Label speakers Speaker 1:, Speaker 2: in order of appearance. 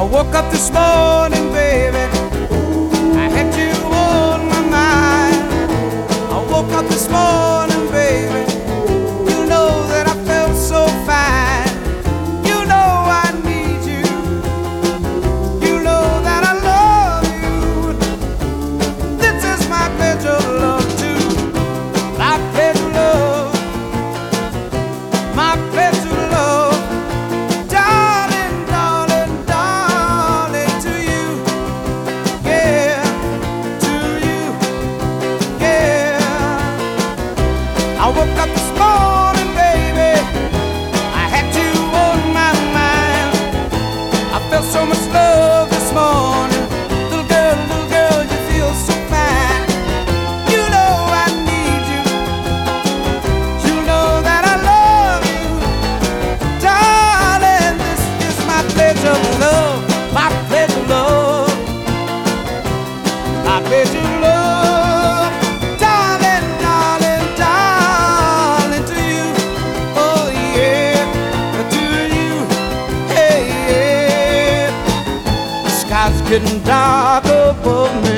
Speaker 1: I woke up this morning, baby. Eu vou up couldn't talk above me.